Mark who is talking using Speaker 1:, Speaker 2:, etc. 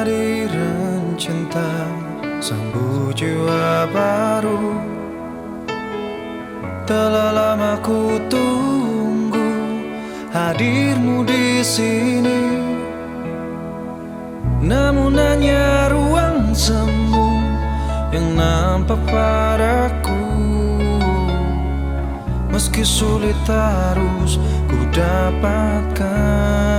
Speaker 1: Hadiran kehadiran cinta Sambu jiwa baru. Telah lama ku tunggu Hadirmu di sini. Namun hanya ruang semu Yang nampak padaku. Meski sulit harus ku dapatkan.